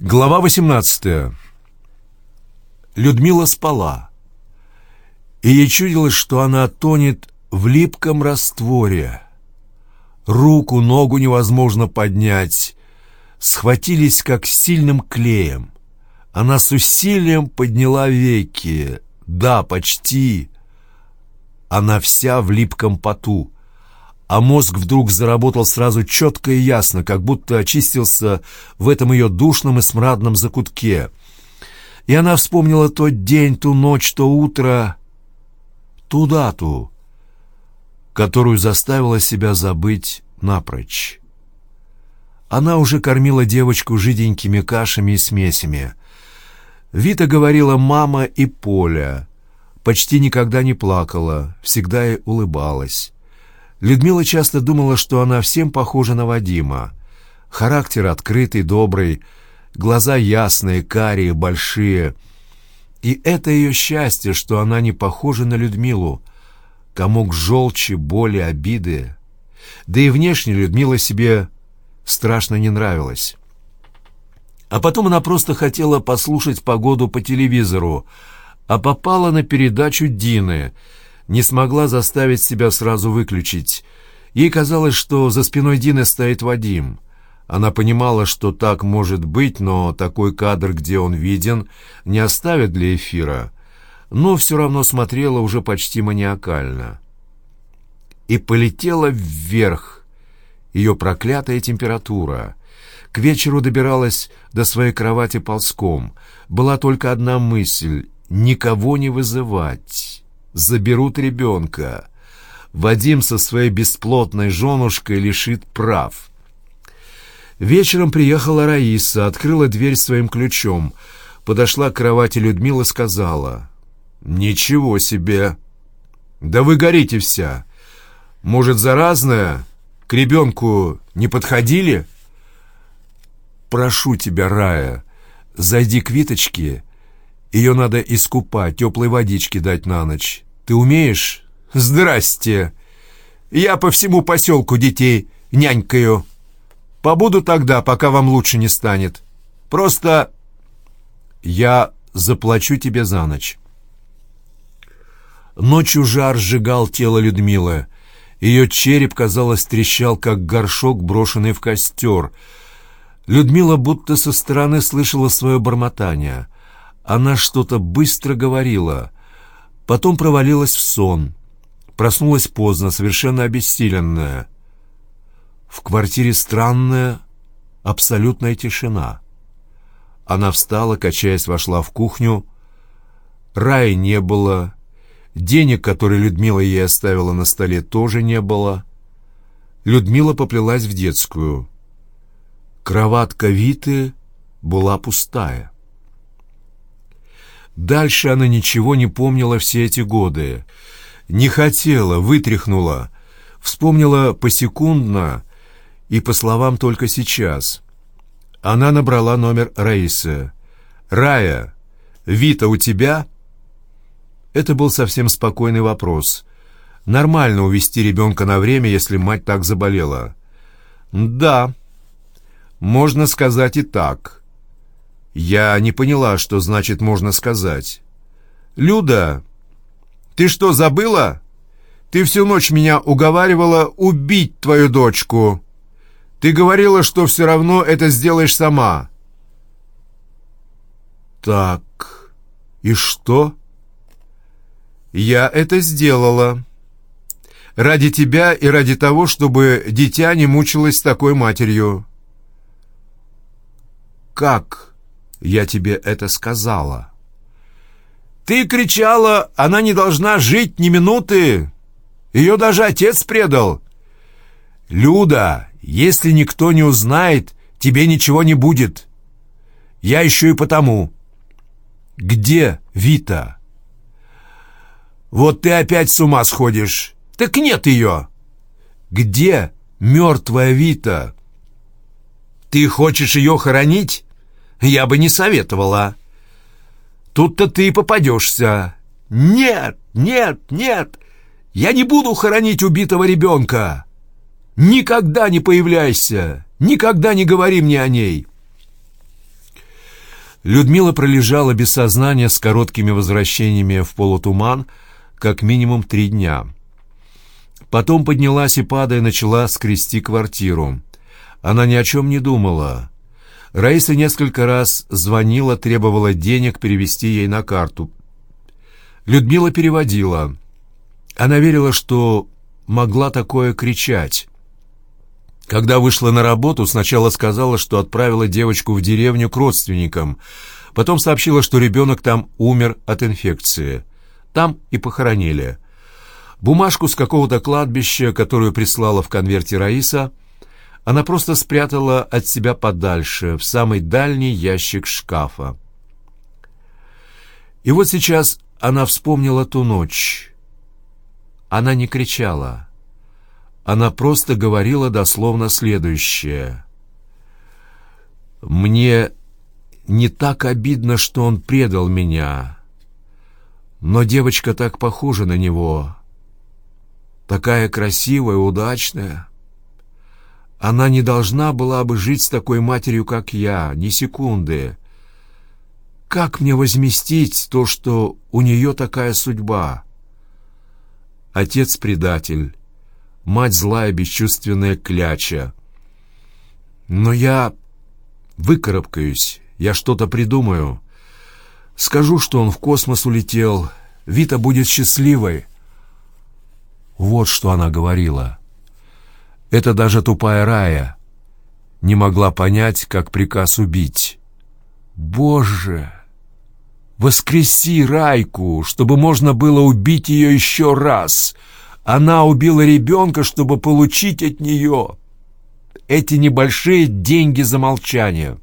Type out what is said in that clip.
Глава 18. Людмила спала, и ей чудилось, что она тонет в липком растворе. Руку, ногу невозможно поднять, схватились как сильным клеем. Она с усилием подняла веки. Да, почти. Она вся в липком поту а мозг вдруг заработал сразу четко и ясно, как будто очистился в этом ее душном и смрадном закутке. И она вспомнила тот день, ту ночь, то утро, ту дату, которую заставила себя забыть напрочь. Она уже кормила девочку жиденькими кашами и смесями. Вита говорила «мама» и «Поля». Почти никогда не плакала, всегда и улыбалась. Людмила часто думала, что она всем похожа на Вадима. Характер открытый, добрый, глаза ясные, карие, большие. И это ее счастье, что она не похожа на Людмилу. Комок желчи, боли, обиды. Да и внешне Людмила себе страшно не нравилась. А потом она просто хотела послушать погоду по телевизору, а попала на передачу Дины — не смогла заставить себя сразу выключить. Ей казалось, что за спиной Дины стоит Вадим. Она понимала, что так может быть, но такой кадр, где он виден, не оставит для эфира. Но все равно смотрела уже почти маниакально. И полетела вверх ее проклятая температура. К вечеру добиралась до своей кровати ползком. Была только одна мысль — никого не вызывать заберут ребенка. Вадим со своей бесплотной женушкой лишит прав. Вечером приехала Раиса, открыла дверь своим ключом, подошла к кровати Людмила, сказала, «Ничего себе! Да вы горите вся! Может, заразная? К ребенку не подходили?» «Прошу тебя, Рая, зайди к Виточке, ее надо искупать, теплой водички дать на ночь. Ты умеешь? Здрасте. Я по всему поселку детей нянькаю. Побуду тогда, пока вам лучше не станет. Просто я заплачу тебе за ночь. Ночью жар сжигал тело Людмилы. Ее череп, казалось, трещал, как горшок, брошенный в костер. Людмила будто со стороны слышала свое бормотание. Она что-то быстро говорила. Потом провалилась в сон. Проснулась поздно, совершенно обессиленная. В квартире странная, абсолютная тишина. Она встала, качаясь, вошла в кухню. Рая не было. Денег, которые Людмила ей оставила на столе, тоже не было. Людмила поплелась в детскую. Кроватка Виты была пустая. Дальше она ничего не помнила все эти годы. Не хотела, вытряхнула. Вспомнила посекундно и по словам только сейчас. Она набрала номер Раисы. «Рая, Вита у тебя?» Это был совсем спокойный вопрос. Нормально увести ребенка на время, если мать так заболела. «Да, можно сказать и так». Я не поняла, что значит «можно сказать». «Люда, ты что, забыла? Ты всю ночь меня уговаривала убить твою дочку. Ты говорила, что все равно это сделаешь сама». «Так, и что?» «Я это сделала. Ради тебя и ради того, чтобы дитя не мучилось такой матерью». «Как?» Я тебе это сказала. Ты кричала, она не должна жить ни минуты. Ее даже отец предал. Люда, если никто не узнает, тебе ничего не будет. Я еще и потому. Где Вита? Вот ты опять с ума сходишь. Так нет ее. Где мертвая Вита? Ты хочешь ее хоронить? Я бы не советовала. Тут-то ты и попадешься. Нет, нет, нет, я не буду хоронить убитого ребенка. Никогда не появляйся, никогда не говори мне о ней. Людмила пролежала без сознания с короткими возвращениями в полутуман как минимум три дня. Потом поднялась и, падая, начала скрести квартиру. Она ни о чем не думала. Раиса несколько раз звонила, требовала денег перевести ей на карту. Людмила переводила. Она верила, что могла такое кричать. Когда вышла на работу, сначала сказала, что отправила девочку в деревню к родственникам, потом сообщила, что ребенок там умер от инфекции. Там и похоронили. Бумажку с какого-то кладбища, которую прислала в конверте Раиса, она просто спрятала от себя подальше, в самый дальний ящик шкафа. И вот сейчас она вспомнила ту ночь. Она не кричала. Она просто говорила дословно следующее. «Мне не так обидно, что он предал меня, но девочка так похожа на него, такая красивая, удачная. Она не должна была бы жить с такой матерью, как я, ни секунды. Как мне возместить то, что у нее такая судьба? Отец предатель, мать злая, бесчувственная кляча. Но я выкарабкаюсь, я что-то придумаю. Скажу, что он в космос улетел, Вита будет счастливой. Вот что она говорила. Это даже тупая Рая не могла понять, как приказ убить. Боже! Воскреси Райку, чтобы можно было убить ее еще раз — она убила ребенка, чтобы получить от нее эти небольшие деньги за молчание.